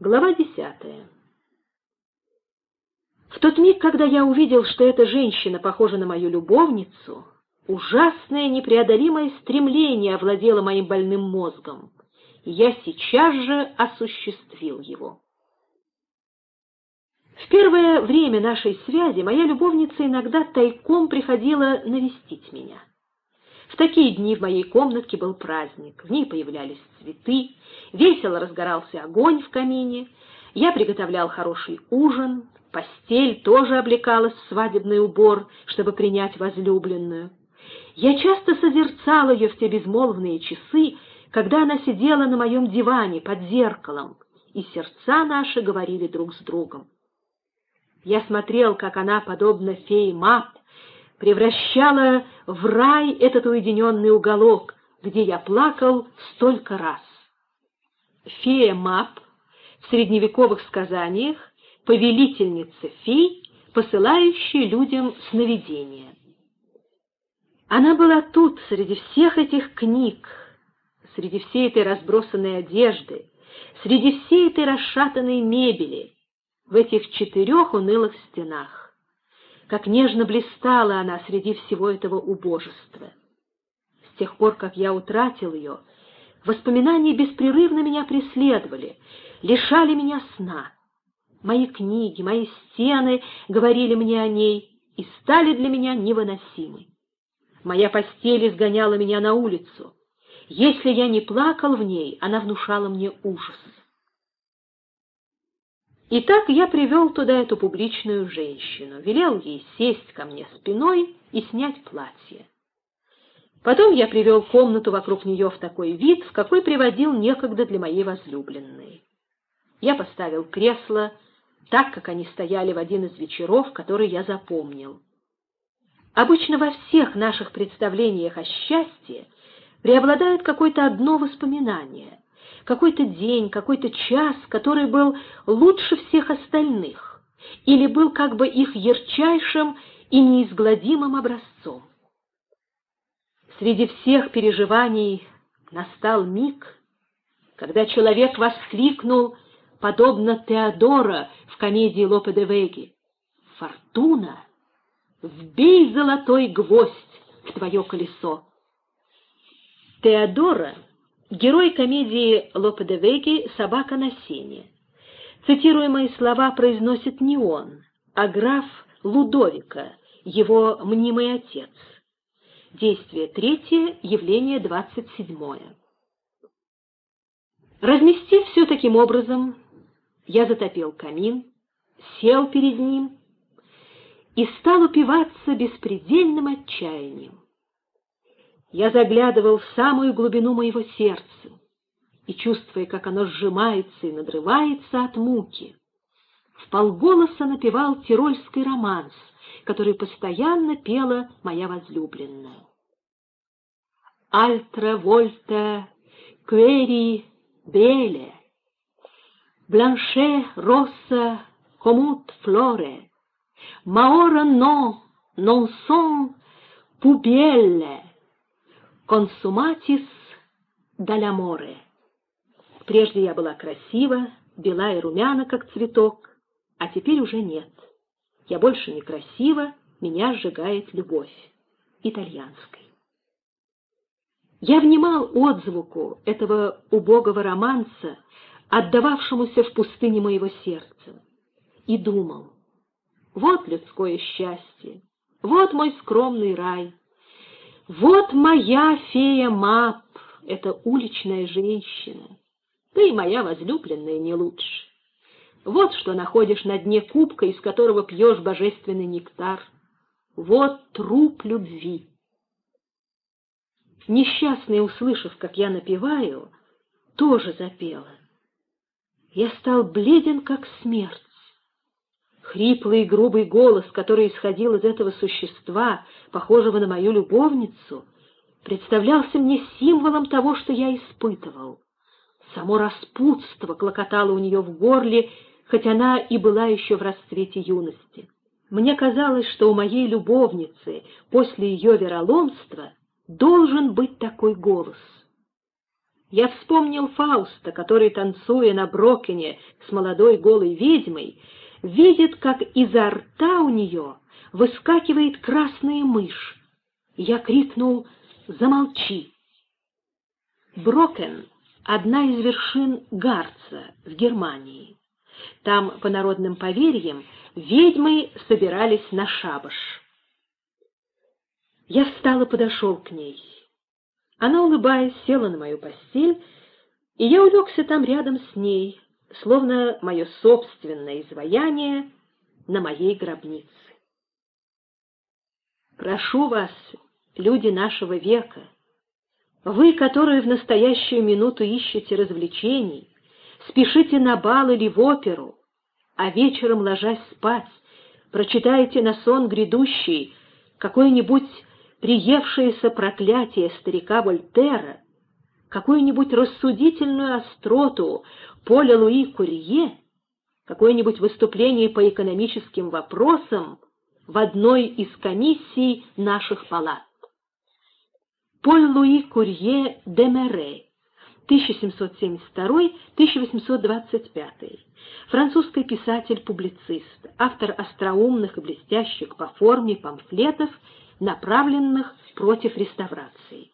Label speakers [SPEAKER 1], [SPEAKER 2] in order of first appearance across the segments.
[SPEAKER 1] Глава десятая. В тот миг, когда я увидел, что эта женщина похожа на мою любовницу, ужасное непреодолимое стремление овладело моим больным мозгом, и я сейчас же осуществил его. В первое время нашей связи моя любовница иногда тайком приходила навестить меня. В такие дни в моей комнатке был праздник, в ней появлялись цветы, весело разгорался огонь в камине, я приготовлял хороший ужин, постель тоже облекалась в свадебный убор, чтобы принять возлюбленную. Я часто созерцал ее в те безмолвные часы, когда она сидела на моем диване под зеркалом, и сердца наши говорили друг с другом. Я смотрел, как она, подобно фее Мап, превращала в рай этот уединенный уголок, где я плакал столько раз. Фея Мап в средневековых сказаниях повелительница фей, посылающая людям сновидения. Она была тут, среди всех этих книг, среди всей этой разбросанной одежды, среди всей этой расшатанной мебели, в этих четырех унылых стенах. Как нежно блистала она среди всего этого убожества. С тех пор, как я утратил ее, воспоминания беспрерывно меня преследовали, лишали меня сна. Мои книги, мои стены говорили мне о ней и стали для меня невыносимы. Моя постель изгоняла меня на улицу. Если я не плакал в ней, она внушала мне ужас. Итак, я привел туда эту публичную женщину, велел ей сесть ко мне спиной и снять платье. Потом я привел комнату вокруг нее в такой вид, в какой приводил некогда для моей возлюбленной. Я поставил кресло так, как они стояли в один из вечеров, который я запомнил. Обычно во всех наших представлениях о счастье преобладает какое-то одно воспоминание, какой-то день, какой-то час, который был лучше всех остальных, или был как бы их ярчайшим и неизгладимым образцом. Среди всех переживаний настал миг, когда человек воскликнул, подобно Теодора в комедии Лопе де Веги, «Фортуна, вбей золотой гвоздь в твое колесо!» Теодора — Герой комедии Лопе де Веги «Собака на сене». Цитируемые слова произносит не он, а граф Лудовика, его мнимый отец. Действие третье, явление двадцать седьмое. Разместив все таким образом, я затопил камин, сел перед ним и стал упиваться беспредельным отчаянием я заглядывал в самую глубину моего сердца и, чувствуя, как оно сжимается и надрывается от муки, в полголоса напевал тирольский романс, который постоянно пела моя возлюбленная. «Альтра вольта квери беле, бланше росса комут флоре, маора но non son pubelle, «Консуматис даляморе». Прежде я была красива, бела и румяна, как цветок, а теперь уже нет. Я больше не красива, меня сжигает любовь. Итальянской. Я внимал отзвуку этого убогого романса, отдававшемуся в пустыне моего сердца, и думал, вот людское счастье, вот мой скромный рай, вот моя фея Мап, эта уличная женщина. Ты, моя возлюбленная, не лучше. Вот что находишь на дне кубка, из которого пьешь божественный нектар. Вот труп любви. Несчастная, услышав, как я напеваю, тоже запела. Я стал бледен, как смерть. Хриплый и грубый голос, который исходил из этого существа, похожего на мою любовницу, представлялся мне символом того, что я испытывал. Само распутство клокотало у нее в горле, хоть она и была еще в расцвете юности. Мне казалось, что у моей любовницы после ее вероломства должен быть такой голос. Я вспомнил Фауста, который, танцуя на Брокене с молодой голой ведьмой, видит, как изо рта у нее выскакивает красная мышь. Я крикнул «Замолчи!». Брокен — одна из вершин Гарца в Германии. Там, по народным поверьям, ведьмы собирались на шабаш. Я встал и подошел к ней. Она, улыбаясь, села на мою постель, и я улегся там рядом с ней, словно мое собственное изваяние на моей гробнице. Прошу вас, люди нашего века, вы, которые в настоящую минуту ищете развлечений, спешите на бал или в оперу, а вечером, ложась спать, прочитаете на сон грядущий какое-нибудь приевшееся проклятие старика Вольтера, какую-нибудь рассудительную остроту Поля Луи Курье, какое-нибудь выступление по экономическим вопросам в одной из комиссий наших палат. Поль Луи Курье де Мере, 1772-1825, французский писатель-публицист, автор остроумных и блестящих по форме памфлетов, направленных против реставрации.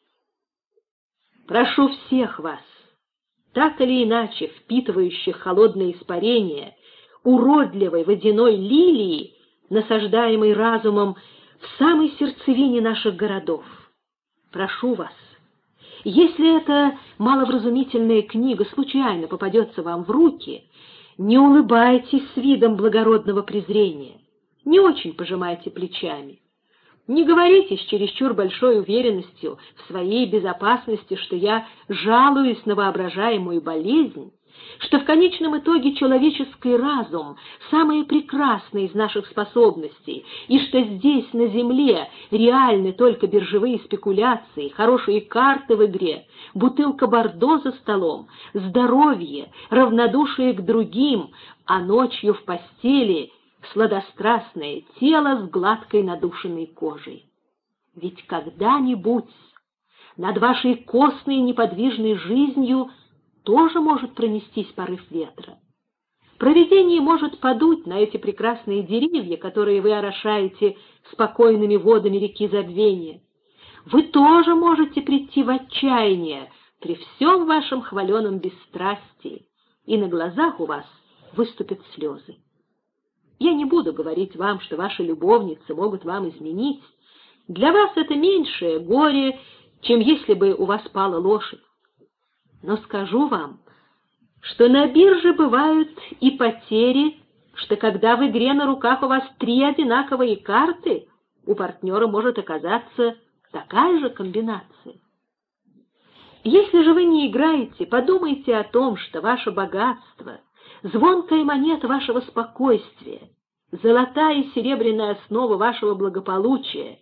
[SPEAKER 1] Прошу всех вас, так или иначе впитывающих холодное испарение уродливой водяной лилии, насаждаемой разумом в самой сердцевине наших городов. Прошу вас, если эта маловразумительная книга случайно попадется вам в руки, не улыбайтесь с видом благородного презрения, не очень пожимайте плечами. Не говорите с чересчур большой уверенностью в своей безопасности, что я жалуюсь на воображаемую болезнь, что в конечном итоге человеческий разум — самое прекрасное из наших способностей, и что здесь, на земле, реальны только биржевые спекуляции, хорошие карты в игре, бутылка бордо за столом, здоровье, равнодушие к другим, а ночью в постели — сладострастное тело с гладкой надушенной кожей. Ведь когда-нибудь над вашей костной неподвижной жизнью тоже может пронестись порыв ветра. Провидение может подуть на эти прекрасные деревья, которые вы орошаете спокойными водами реки забвения. Вы тоже можете прийти в отчаяние при всем вашем хваленом бесстрастии, и на глазах у вас выступят слезы. Я не буду говорить вам, что ваши любовницы могут вам изменить. Для вас это меньшее горе, чем если бы у вас пала лошадь. Но скажу вам, что на бирже бывают и потери, что когда в игре на руках у вас три одинаковые карты, у партнера может оказаться такая же комбинация. Если же вы не играете, подумайте о том, что ваше богатство — звонкая монета вашего спокойствия, золотая и серебряная основа вашего благополучия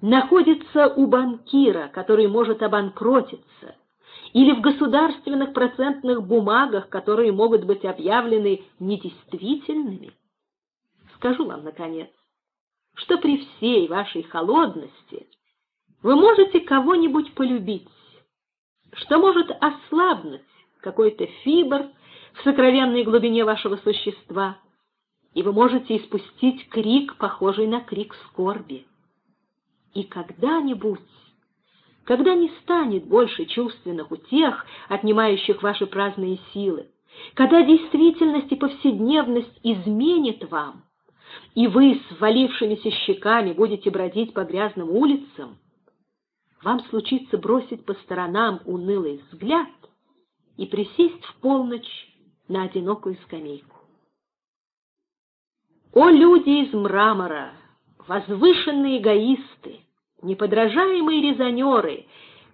[SPEAKER 1] находится у банкира, который может обанкротиться, или в государственных процентных бумагах, которые могут быть объявлены недействительными. Скажу вам, наконец, что при всей вашей холодности вы можете кого-нибудь полюбить, что может ослабнуть какой-то фибр в сокровенной глубине вашего существа, и вы можете испустить крик, похожий на крик скорби. И когда-нибудь, когда не станет больше чувственных утех, отнимающих ваши праздные силы, когда действительность и повседневность изменит вам, и вы с валившимися щеками будете бродить по грязным улицам, вам случится бросить по сторонам унылый взгляд и присесть в полночь на одинокую скамейку. О, люди из мрамора, возвышенные эгоисты, неподражаемые резонеры,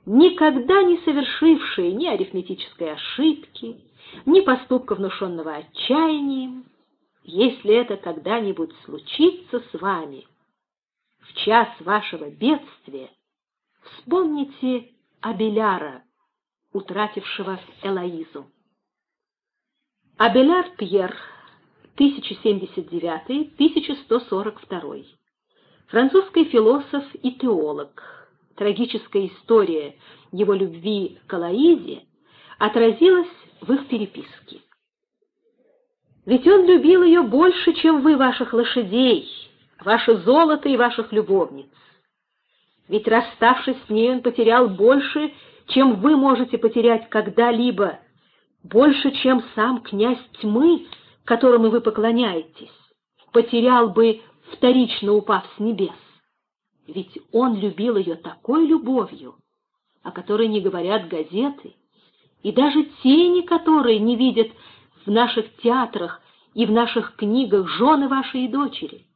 [SPEAKER 1] никогда не совершившие ни арифметической ошибки, ни поступка, внушенного отчаянием, если это когда-нибудь случится с вами, в час вашего бедствия, вспомните Абеляра, утратившего Элоизу. Абеляр Пьер, 1079-1142. Французский философ и теолог. Трагическая история его любви к Алаизе отразилось в их переписке. Ведь он любил ее больше, чем вы ваших лошадей, ваше золото и ваших любовниц. Ведь, расставшись с ней, он потерял больше, чем вы можете потерять когда-либо, больше, чем сам князь тьмы, которому вы поклоняетесь, потерял бы, вторично упав с небес. Ведь он любил ее такой любовью, о которой не говорят газеты, и даже тени, которые не видят в наших театрах и в наших книгах жены вашей дочери.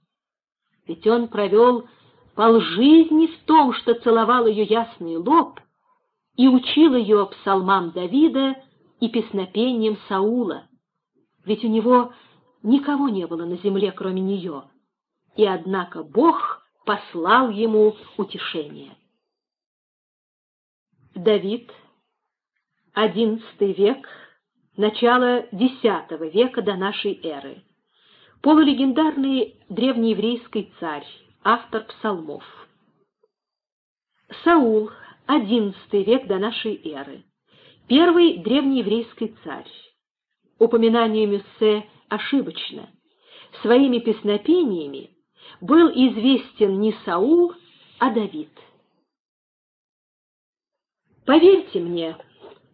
[SPEAKER 1] Ведь он провел полжизни в том, что целовал ее ясный лоб и учил ее псалмам Давида и песнопением Саула. Ведь у него никого не было на земле, кроме нее, и однако Бог послал ему утешение. Давид, XI век, начало X века до нашей эры, полулегендарный древнееврейский царь, автор псалмов. Саул, XI век до нашей эры, первый древнееврейский царь. Упоминание Мюссе ошибочно. Своими песнопениями был известен не Саул, а Давид. Поверьте мне,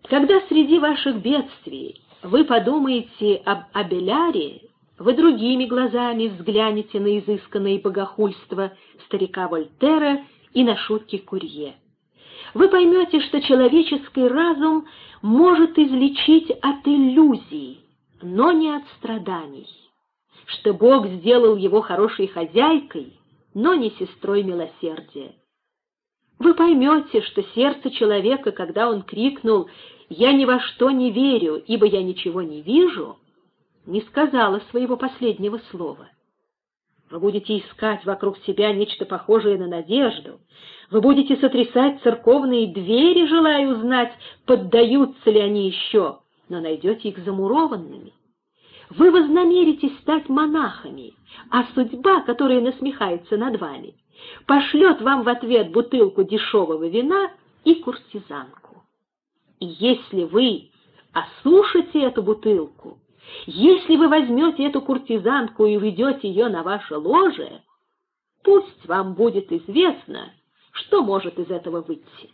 [SPEAKER 1] когда среди ваших бедствий вы подумаете об Абеляре, вы другими глазами взглянете на изысканное богохульство старика Вольтера и на шутки Курье. Вы поймете, что человеческий разум может излечить от иллюзий, но не от страданий, что Бог сделал его хорошей хозяйкой, но не сестрой милосердия. Вы поймете, что сердце человека, когда он крикнул «Я ни во что не верю, ибо я ничего не вижу», не сказала своего последнего слова. Вы будете искать вокруг себя нечто похожее на надежду. Вы будете сотрясать церковные двери, желая узнать, поддаются ли они еще, но найдете их замурованными. Вы вознамеритесь стать монахами, а судьба, которая насмехается над вами, пошлет вам в ответ бутылку дешевого вина и куртизанку. И если вы осушите эту бутылку, если вы возьмете эту куртизанку и уведете ее на ваше ложе, пусть вам будет известно, что может из этого выйти.